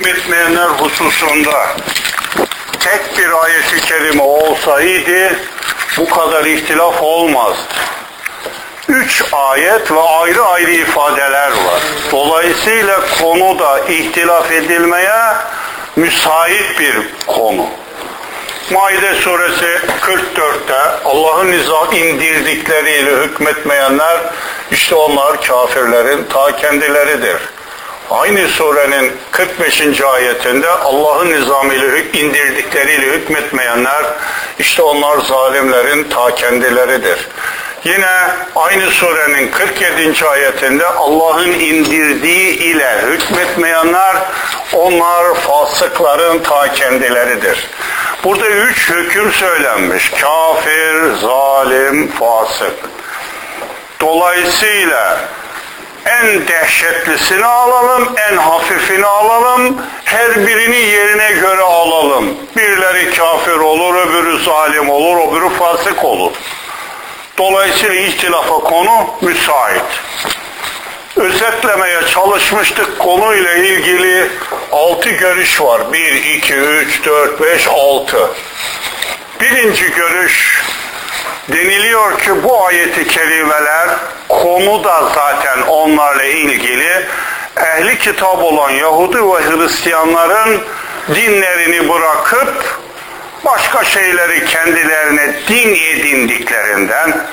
hükmetmeyenler hususunda tek bir ayeti kerime olsaydı bu kadar ihtilaf olmaz. Üç ayet ve ayrı ayrı ifadeler var. Dolayısıyla konu da ihtilaf edilmeye müsait bir konu. Maide suresi 44'te Allah'ın nizam indirdikleriyle hükmetmeyenler işte onlar kafirlerin ta kendileridir. Aynı surenin 45. ayetinde Allah'ın nizamıyla indirdikleriyle hükmetmeyenler işte onlar zalimlerin ta kendileridir. Yine aynı surenin 47. ayetinde Allah'ın indirdiği ile hükmetmeyenler onlar fasıkların ta kendileridir. Burada üç hüküm söylenmiş. Kafir, zalim, fasık. Dolayısıyla en dehşetlisini alalım, en hafifini alalım, her birini yerine göre alalım. Birileri kafir olur, öbürü zalim olur, öbürü fasık olur. Dolayısıyla ihtilafa konu müsait. Özetlemeye çalışmıştık konuyla ilgili altı görüş var. Bir, iki, üç, dört, beş, altı. Birinci görüş deniliyor ki bu ayeti kerimeler konu da zaten onlarla ilgili. Ehli kitap olan Yahudi ve Hristiyanların dinlerini bırakıp başka şeyleri kendilerine din edindiklerinden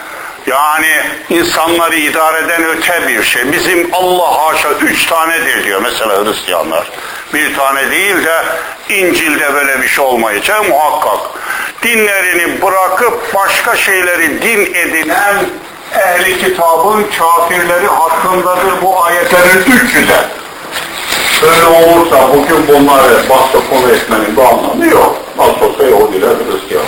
yani insanları idare eden öte bir şey. Bizim Allah haşa üç tanedir diyor mesela Hristiyanlar. Bir tane değil de İncil'de böyle bir şey olmayacağı muhakkak. Dinlerini bırakıp başka şeyleri din edinen ehli kitabın kafirleri hakkındadır bu ayetlerin üçü de. Böyle olursa bugün bunları başka konu etmenin bir anlamı yok. Nasıl olsa Yahudiler Hristiyan.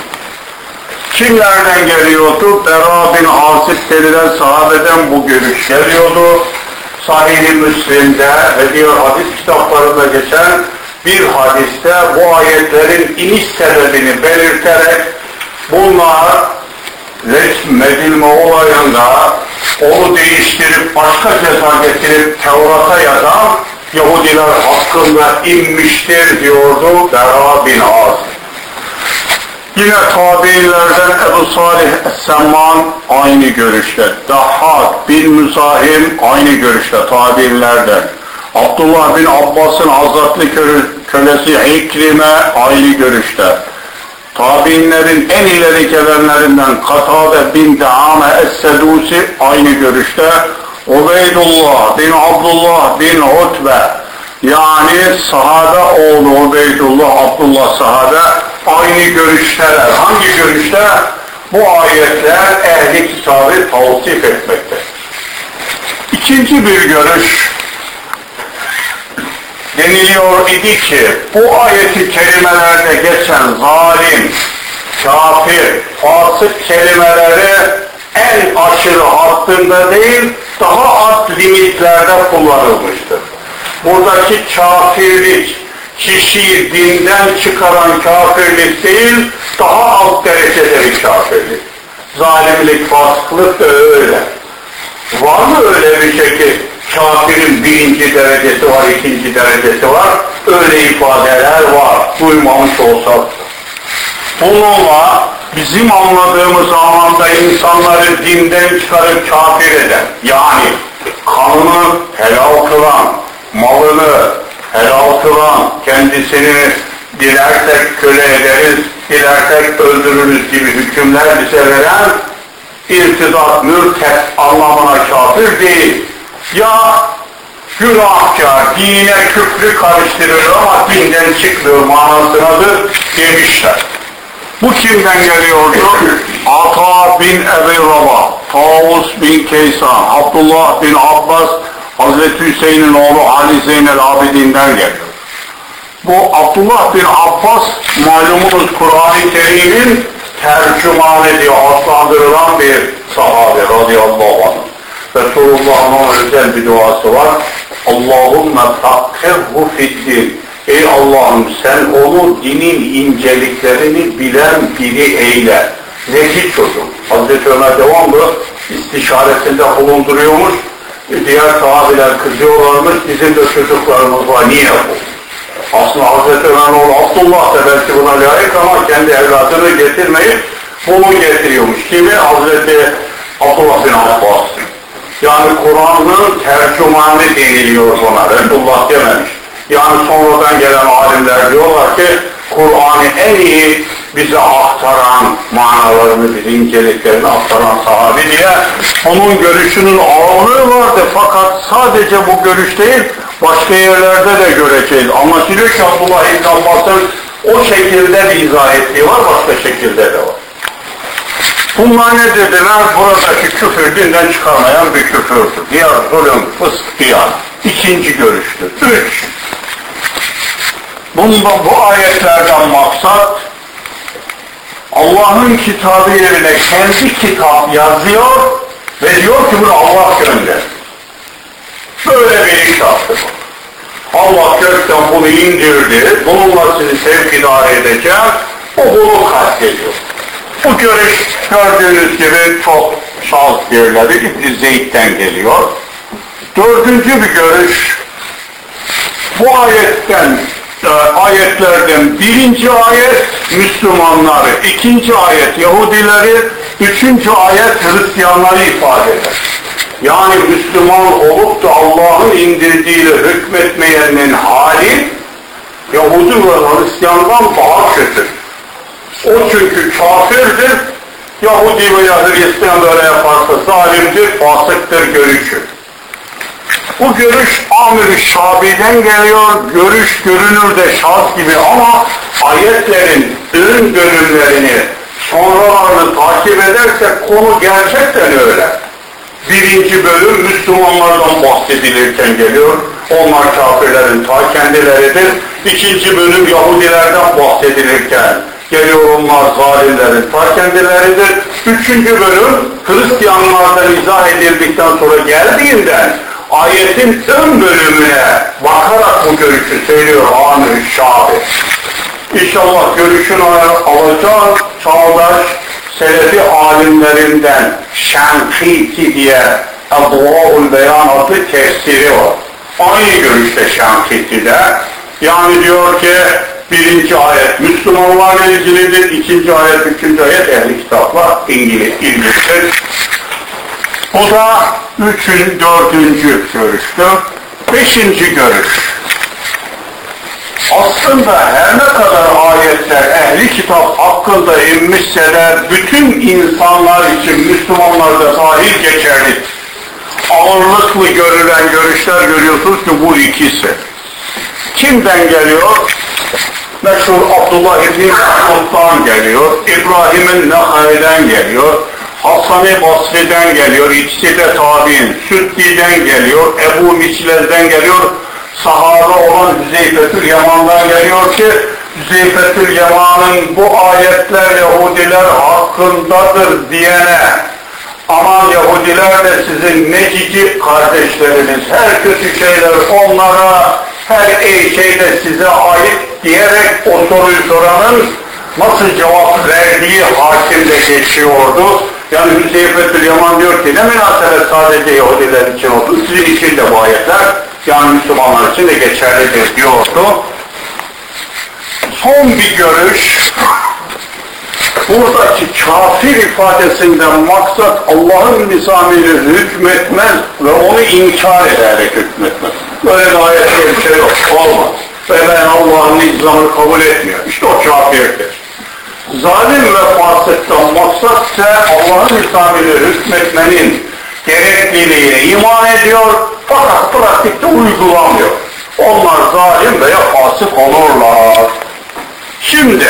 Kimlerden geliyordu? Bera bin Asif denilen sahabeden bu görüş geliyordu. Sahih-i Müslim'de ve diğer hadis kitaplarında geçen bir hadiste bu ayetlerin iniş sebebini belirterek bunlar resmedilme olayında onu değiştirip başka ceza getirip Tevrat'a yazan Yahudiler hakkında inmiştir diyordu Bera bin Asif. Yine tabiilerden Ebu Salih Es-Semman aynı görüşte. Dahhak bin Müzahim aynı görüşte tabiilerden. Abdullah bin Abbas'ın azatlı kölesi İkrime aynı görüşte. Tabiinlerin en ileri gelenlerinden Katade bin Deame Es-Sedusi aynı görüşte. Ubeydullah bin Abdullah bin Utbe yani sahabe oğlu Ubeydullah Abdullah sahabe aynı görüşteler. Hangi görüşte? Bu ayetler ehli kitabı tavsif etmekte. İkinci bir görüş deniliyor idi ki bu ayeti kelimelerde geçen zalim, kafir, fasık kelimeleri en aşırı hattında değil daha az limitlerde kullanılmıştır. Buradaki kafirlik, kişiyi dinden çıkaran kafirlik değil, daha alt derecede bir kafirlik. Zalimlik, fasıklık da öyle. Var mı öyle bir şey ki kafirin birinci derecesi var, ikinci derecesi var? Öyle ifadeler var, duymamış olsak. Bununla bizim anladığımız anlamda insanları dinden çıkarıp kafir eden, yani kanını helal kılan, malını helal kılan, kendisini dilersek köle ederiz, dilersek öldürürüz gibi hükümler bize veren irtidat, mürtet anlamına kafir değil. Ya günahkar, dine küfrü karıştırır ama dinden çıktığı manasınadır demişler. Bu kimden geliyordu? Ata bin Ebi Rabah, Tavus bin Kaysan, Abdullah bin Abbas, Hazreti Hüseyin'in oğlu Ali Zeynel Abidin'den geliyor. Bu Abdullah bin Abbas malumunuz Kur'an-ı Kerim'in tercümanı diye adlandırılan bir sahabe radıyallahu anh. Resulullah'ın özel bir duası var. Allahümme fakkehhu fiddin. Ey Allah'ım sen onu dinin inceliklerini bilen biri eyle. Zeki çocuk. Hazreti Ömer devamlı istişaresinde bulunduruyormuş. Diğer sahabeler kızıyorlarmış. Bizim de çocuklarımız var. Niye bu? Aslında Hazreti Ömer oğlu Abdullah da belki buna layık ama kendi evladını getirmeyip bunu getiriyormuş. Kimi? Hazreti Abdullah bin Abbas. Yani Kur'an'ın tercümanı deniliyor buna. Resulullah dememiş. Yani sonradan gelen alimler diyorlar ki Kur'an'ı en iyi bize aktaran manalarını, bize inceliklerini aktaran sahabi diye onun görüşünün ağırlığı vardı. Fakat sadece bu görüş değil, başka yerlerde de göreceğiz. Anlaşılıyor ki Abdullah İbn Abbas'ın o şekilde bir izah ettiği var, başka şekilde de var. Bunlar ne dediler? Buradaki küfür dinden çıkarmayan bir küfürdür. Diğer zulüm, fısk, diyan. İkinci görüştür. Üç. Bunda bu ayetlerden maksat Allah'ın kitabı yerine kendi kitap yazıyor ve diyor ki bunu Allah gönder. Böyle bir iş yaptı. Allah gökten bunu indirdi, bununla sizi sevk idare edeceğim, o bunu kastediyor. Bu görüş gördüğünüz gibi çok şahs yerleri İbn Zeyd'den geliyor. Dördüncü bir görüş, bu ayetten ayetlerden birinci ayet Müslümanları, ikinci ayet Yahudileri, üçüncü ayet Hristiyanları ifade eder. Yani Müslüman olup da Allah'ın indirdiğiyle hükmetmeyenin hali Yahudi ve Hristiyandan daha kötü. O çünkü kafirdir, Yahudi veya Hristiyan böyle yaparsa zalimdir, fasıktır görüşü. Bu görüş Amir-i Şabi'den geliyor, görüş görünürde şahs gibi ama ayetlerin ön bölümlerini sonralarını takip edersek konu gerçekten öyle. Birinci bölüm Müslümanlardan bahsedilirken geliyor. Onlar kafirlerin ta kendileridir. İkinci bölüm Yahudilerden bahsedilirken geliyor onlar zalimlerin ta kendileridir. Üçüncü bölüm Hristiyanlardan izah edildikten sonra geldiğinden ayetin ön bölümüne bakarak bu görüşü söylüyor Amir Şabi. İnşallah görüşünü alacağız çağdaş Selefi alimlerinden Şenkiti diye Ebu'ul Beyan adlı tefsiri var. Aynı görüşte Şenkiti'de. Yani diyor ki birinci ayet Müslümanlarla ilgilidir, ikinci ayet, üçüncü ayet ehli kitapla ilgili, ilgilidir. Bu da üçün, dördüncü görüştü. Beşinci görüş. Aslında her ne kadar ayetler ehli kitap hakkında inmişse de bütün insanlar için Müslümanlar da dahil geçerli. Ağırlıklı görülen görüşler görüyorsunuz ki bu ikisi. Kimden geliyor? Meşhur Abdullah İbni Mesud'dan geliyor, İbrahim'in Nehay'den geliyor, Hasan-ı Basri'den geliyor, ikisi de tabi'in, Süddi'den geliyor, Ebu Miçlez'den geliyor, sahabe olan Hüzeyfetül Yaman'dan geliyor ki Hüzeyfetül Yaman'ın bu ayetler Yahudiler hakkındadır diyene aman Yahudiler de sizin necici kardeşleriniz her kötü şeyler onlara her iyi şey de size ait diyerek o soruyu soranın nasıl cevap verdiği hakimde geçiyordu. Yani Hüseyfetül Yaman diyor ki ne münasebet sadece Yahudiler için oldu. Sizin için de bu ayetler yani Müslümanlar için de geçerlidir diyordu. Son bir görüş buradaki kafir ifadesinden maksat Allah'ın nizamıyla hükmetmez ve onu inkar ederek hükmetmez. Böyle bir ayette bir şey yok. Olmaz. Ve ben Allah'ın nizamını kabul etmiyor. İşte o kafirdir. Zalim ve fasıktan maksat ise Allah'ın nizamıyla hükmetmenin gerekliliğine iman ediyor fakat pratikte uygulamıyor. Onlar zalim veya fasık olurlar. Şimdi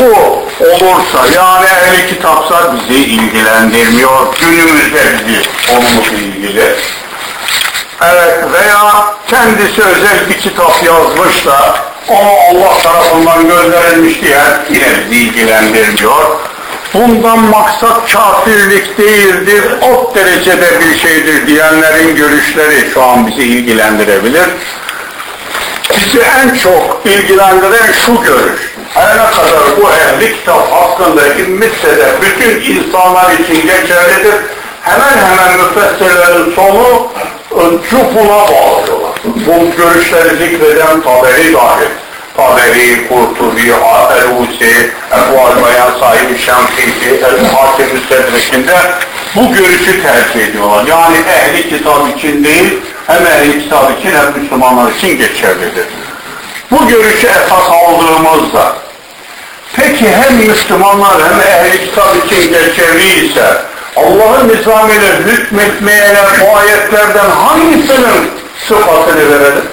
bu olursa yani ehli kitapsa bizi ilgilendirmiyor. Günümüzde bizi konumuz ilgili. Evet veya kendisi özel bir kitap yazmış da onu Allah tarafından gönderilmiş diye yine bizi ilgilendirmiyor. Bundan maksat kafirlik değildir, alt derecede bir şeydir diyenlerin görüşleri şu an bizi ilgilendirebilir. Bizi en çok ilgilendiren şu görüş. Her ne kadar bu ehli kitap hakkında inmişse de bütün insanlar için geçerlidir. Hemen hemen müfessirlerin sonu cupuna bağlıyorlar. Bu görüşleri zikreden Taberi dahil. Taberi, Kurtubi, Elusi, Ebu Bayan sahibi Şemsisi, Ebu Hakim Müstedrek'inde bu görüşü tercih ediyorlar. Yani ehli kitap için değil, hem ehli kitap için hem Müslümanlar için geçerlidir. Bu görüşü esas aldığımızda, peki hem Müslümanlar hem ehli kitap için geçerli ise, Allah'ın nizamıyla hükmetmeyene bu ayetlerden hangisinin sıfatını verelim?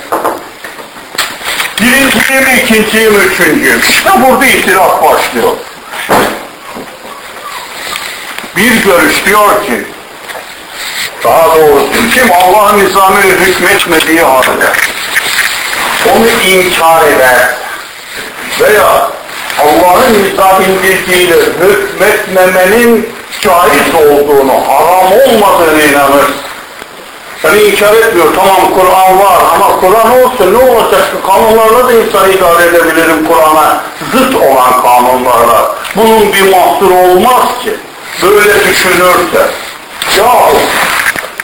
Birinciyi mi, ikinciyi mi, üçüncüyü mü? İşte burada ihtilaf başlıyor. Bir görüş diyor ki, daha doğrusu kim Allah'ın nizamıyla hükmetmediği halde onu inkar eder veya Allah'ın nizam indirdiğiyle hükmetmemenin caiz olduğunu, haram olmadığını inanır. Yani inkar etmiyor, tamam Kur'an var ama Kur'an olsa ne olacak ki kanunlarla da insan idare edebilirim Kur'an'a zıt olan kanunlarla. Bunun bir mahsuru olmaz ki. Böyle düşünürse. Yahu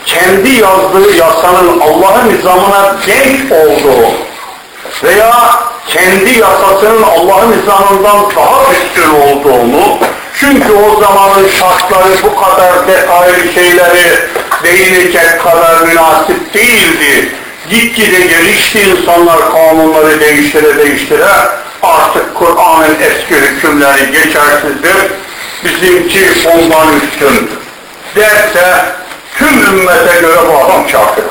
kendi yazdığı yasanın Allah'ın nizamına denk olduğu veya kendi yasasının Allah'ın nizamından daha üstün olduğunu çünkü o zamanın şartları bu kadar detaylı şeyleri değinecek kadar münasip değildi. Gitgide gelişti insanlar kanunları değiştire değiştire artık Kur'an'ın eski hükümleri geçersizdir. Bizimki ondan üstündür. Derse tüm ümmete göre bu adam kafir.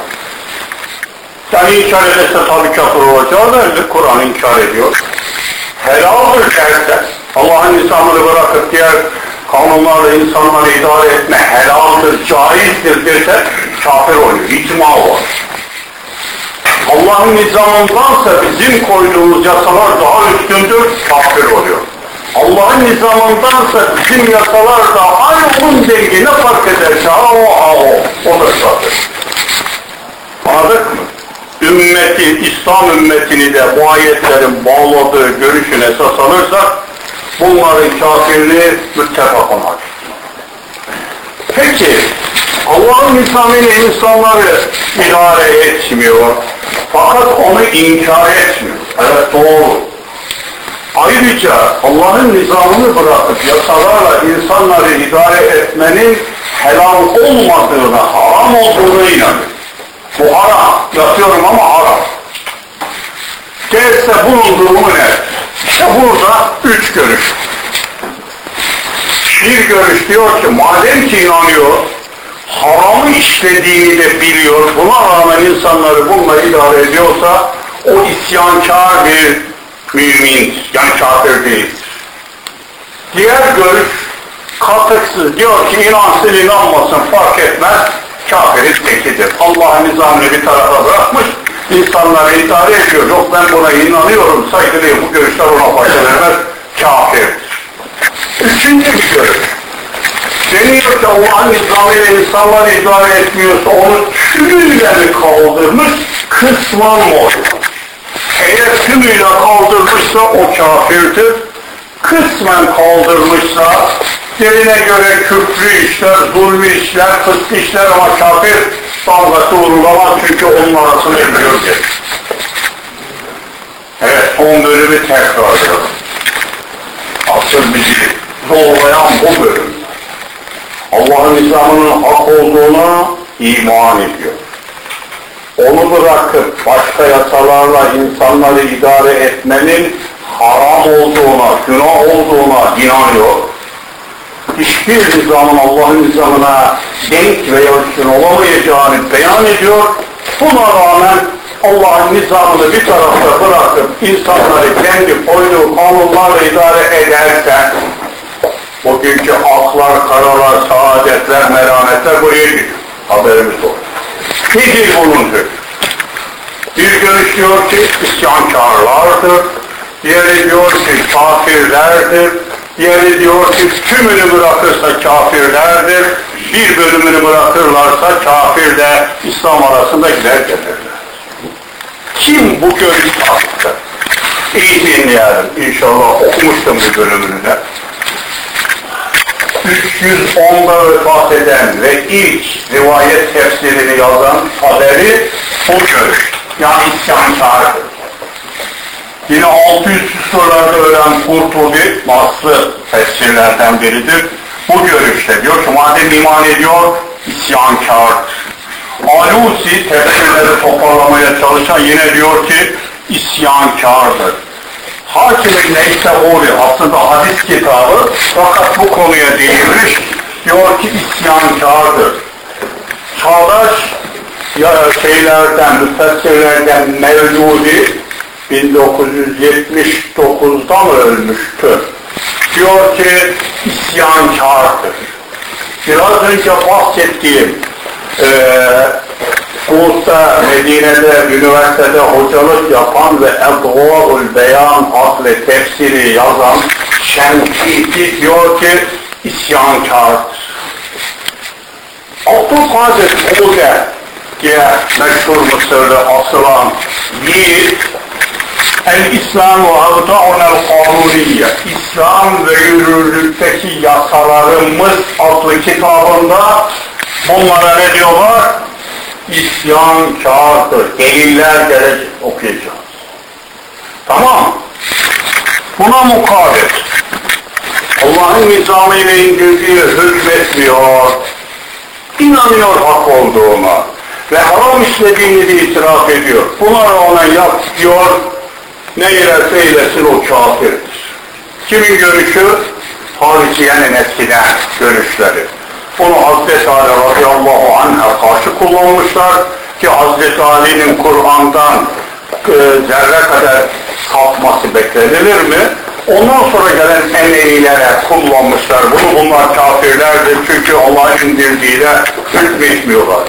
Yani inkar ederse tabii kafir olacağı belli. Kur'an inkar ediyor. Helaldir derse Allah'ın nizamını bırakıp diğer kanunlarla insanları idare etme helaldir, caizdir derse kafir oluyor. İcma var. Allah'ın nizamındansa bizim koyduğumuz yasalar daha üstündür, kafir oluyor. Allah'ın nizamındansa bizim yasalar da aynı onun dengi ne fark ederse ha o ha o, o da kafir. Anladık mı? Ümmeti, İslam ümmetini de bu ayetlerin bağladığı görüşün esas alırsak bunların kafirliği müttefakun hadis. Peki Allah'ın nizamıyla insanları idare etmiyor fakat onu inkar etmiyor. Evet doğru. Ayrıca Allah'ın nizamını bırakıp yasalarla insanları idare etmenin helal olmadığına, haram olduğuna inanıyor. Bu haram, yatıyorum ama haram. Derse bunun durumu ne? İşte burada üç görüş. Bir görüş diyor ki madem ki inanıyor, haramı işlediğini de biliyor, buna rağmen insanları bununla idare ediyorsa o isyankar bir mümin, yani kafir değil. Diğer görüş katıksız diyor ki inansın inanmasın fark etmez, kafirin tekidir. Allah'ın nizamını bir tarafa bırakmış, insanları idare ediyor. Yok ben buna inanıyorum, saygılıyım, bu görüşler ona fayda vermez, kafir. Üçüncü bir görüş. Deniyor ki Allah'ın nizamıyla insanlar idare etmiyorsa onu tümüyle mi kaldırmış, kısman mı oluyor? Eğer tümüyle kaldırmışsa o kafirdir. Kısmen kaldırmışsa derine göre küfrü işler, zulmü işler, fıskı işler ama kafir damgası vurulamaz çünkü onun arasını biliyor ki. Evet son bölümü tekrar ediyorum. Asıl bizi zorlayan bu bölüm. Allah'ın nizamının hak olduğuna iman ediyor onu bırakıp başka yasalarla insanları idare etmenin haram olduğuna, günah olduğuna inanıyor. Hiçbir nizamın Allah'ın nizamına denk veya üstün olamayacağını beyan ediyor. Buna rağmen Allah'ın nizamını bir tarafta bırakıp insanları kendi koyduğu kanunlarla idare ederse bugünkü aklar, karalar, saadetler, merhametler buraya gidiyor. Haberimiz olsun. Nedir bunun? Bir görüş diyor ki isyankarlardır, diğeri diyor ki kafirlerdir, diğeri diyor ki tümünü bırakırsa kafirlerdir, bir bölümünü bırakırlarsa kafir de İslam arasında gider gelirler. Kim bu görüş taktı? İyi dinleyelim. İnşallah okumuştum bu bölümünü de. 310'da vefat eden ve ilk rivayet tefsirini yazan haberi o görüş. Yani isyankardır. Yine 600 küsurlarda ölen Kurtubi, baslı tefsirlerden biridir. Bu görüşte diyor ki madem iman ediyor, isyankardır. Alusi tefsirleri toparlamaya çalışan yine diyor ki isyankardır. Hakimin neyse Uri aslında hadis kitabı fakat bu konuya değinmiş diyor ki isyankardır. Çağdaş ya şeylerden, müfessirlerden Mevdudi 1979'da mı ölmüştü? Diyor ki isyankardır. Biraz önce bahsettiğim e, Suud'da, Medine'de, üniversitede hocalık yapan ve Edvarul Beyan adlı tefsiri yazan Şenkiti diyor ki isyankardır. Abdülkadir Kude diye meşhur Mısır'da asılan yiğit El-İslam ve Avda'unel Kanuniye İslam ve yürürlükteki yasalarımız adlı kitabında bunlara ne diyorlar? İsyankardır. Deliller gelecek okuyacağız. Tamam. Buna mukabil. Allah'ın nizamıyla indirdiği hükmetmiyor. İnanıyor hak olduğuna ve haram işlediğini de itiraf ediyor. Buna rağmen yap diyor, ne yerse eylesin o kafirdir. Kimin görüşü? Hariciyenin eskiden görüşleri. Bunu Hazreti Ali radıyallahu anh'a karşı kullanmışlar ki Hazreti Ali'nin Kur'an'dan e, zerre kadar sapması beklenilir mi? Ondan sonra gelen Emevilere kullanmışlar. Bunu bunlar kafirlerdir çünkü Allah indirdiğiyle hükmetmiyorlar.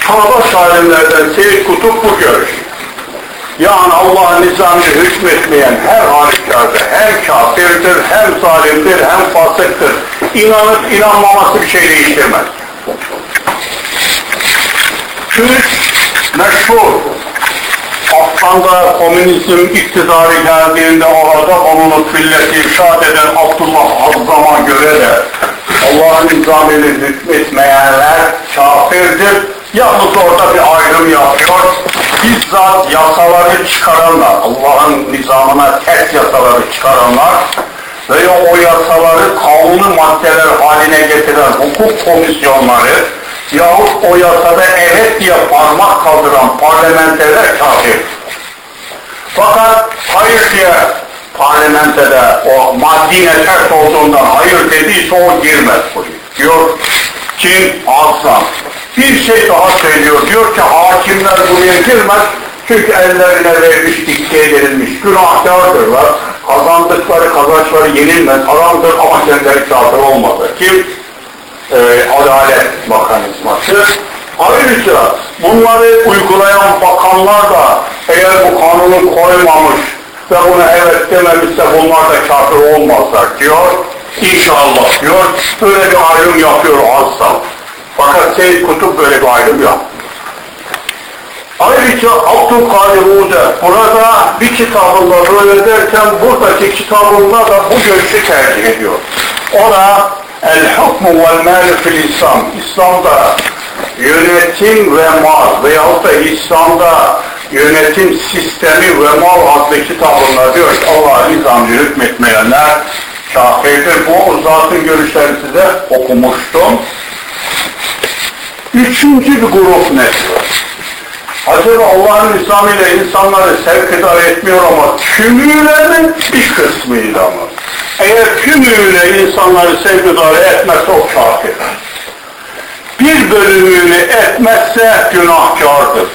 Çağdaş alimlerden Seyyid Kutup bu görüş. Yani Allah'ın nizamını hükmetmeyen her halükarda hem kafirdir, hem zalimdir, hem fasıktır. İnanıp inanmaması bir şey değiştirmez. Üç, meşhur. Afgan'da komünizm iktidarı geldiğinde orada onu lütfilleti irşad eden Abdullah Azzam'a göre de Allah'ın nizamını hükmetmeyenler kafirdir. Yalnız orada bir ayrım yapıyor. Bizzat yasaları çıkaranlar, Allah'ın nizamına ters yasaları çıkaranlar veya o yasaları kanunu maddeler haline getiren hukuk komisyonları yahut o yasada evet diye parmak kaldıran parlamenterler kafir. Fakat hayır diye parlamentede o maddine ters olduğundan hayır dediyse o girmez buraya. Diyor kim? Aslan. Bir şey daha söylüyor. Diyor ki hakimler buraya girmez. Çünkü ellerine vermiş, dikte edilmiş. Günahkardırlar. Kazandıkları kazançları yenilmez. Haramdır ama kendileri kafir olmadı. Kim? Ee, adalet mekanizması. Ayrıca bunları uygulayan bakanlar da eğer bu kanunu koymamış ve buna evet dememişse bunlar da kafir olmazlar diyor. İnşallah diyor. Böyle bir ayrım yapıyor Aslan. Fakat Seyyid Kutup böyle bir ayrım yok. Ayrıca Abdülkadir Uğde burada bir kitabında böyle derken buradaki kitabında da bu görüşü tercih ediyor. O da El hukmu vel mâli fil İslam. İslam'da yönetim ve mal veyahut da İslam'da yönetim sistemi ve mal adlı kitabında diyor ki Allah'ın nizamını hükmetmeyenler kafirdir. Bu zatın görüşlerini size okumuştum. Üçüncü bir grup ne diyor? Acaba Allah'ın nizamıyla insanları sevk etmiyor ama tümüyle mi bir kısmıyla mı? Eğer tümüyle insanları sevk etmezse o kafir. Bir bölümünü etmezse günahkardır.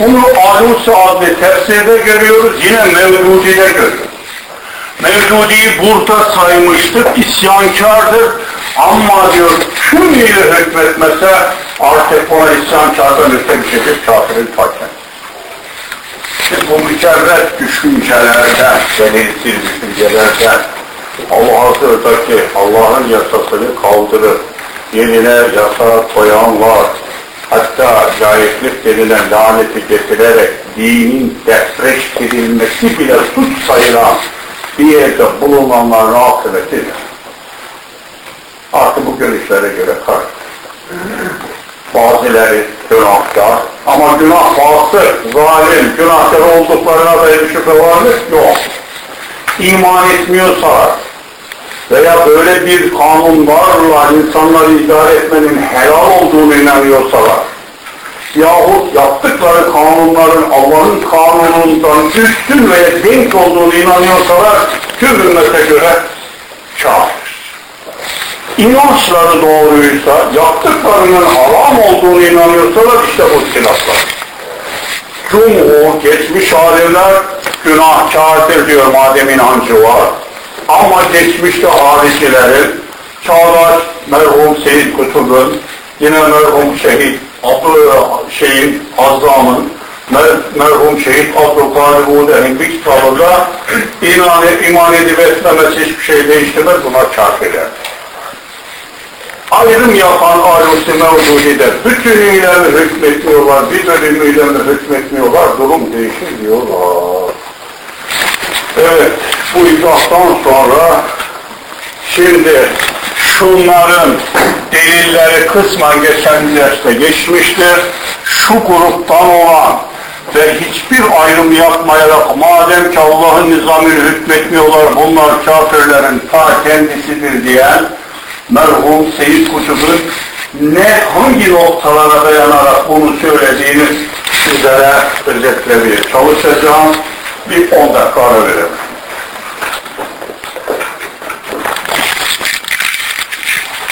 Bunu Alusi adlı tefsirde görüyoruz, yine Mevdudi'de görüyoruz. Mevdudi'yi burada saymıştık, isyankardır. Ama diyor tümüyle hükmetmese artık ona isyankardan öte bir şeydir, kafirin ta kendisi. Siz bu mücerret düşüncelerden, delilsiz düşüncelerden Allah hazırdaki Allah'ın yasasını kaldırıp yerine yasa koyan var. Hatta layıklık denilen laneti getirerek dinin depreştirilmesi bile suç sayılan bir yerde bulunanların akıbeti artık bu görüşlere göre karşı. günahkar. Ama günah fasık, zalim, günahkar olduklarına dair bir şüphe var mı? Yok. İman etmiyorsalar veya böyle bir kanunlarla insanları idare etmenin helal olduğunu inanıyorsalar yahut yaptıkları kanunların Allah'ın kanunundan üstün ve denk olduğunu inanıyorsalar tüm ümmete göre kafir. İnançları doğruysa, yaptıklarının haram olduğunu inanıyorsalar işte bu silahlar. Cumhur, geçmiş alimler günahkardır diyor madem inancı var. Ama geçmişte haricilerin, çağdaş merhum Seyyid Kutub'un, yine merhum şehit şeyin Azzam'ın, mer, merhum şehit Abdülkadir Uğur'un bir kitabında iman, iman edip etmemesi hiçbir şey değiştirmez, buna kafirler. Ayrım yapan ayrısı mevcudidir. Bütünüyle mi hükmetmiyorlar, bir bölümüyle mi hükmetmiyorlar, durum değişir diyorlar. Evet, bu izahtan sonra şimdi şunların delilleri kısmen geçen derste geçmiştir. Şu gruptan olan ve hiçbir ayrım yapmayarak madem ki Allah'ın nizamını hükmetmiyorlar bunlar kafirlerin ta kendisidir diyen merhum Seyyid Kutub'un ne hangi noktalara dayanarak bunu söylediğini sizlere özetlemeye çalışacağım. Bir 10 dakika ara verelim.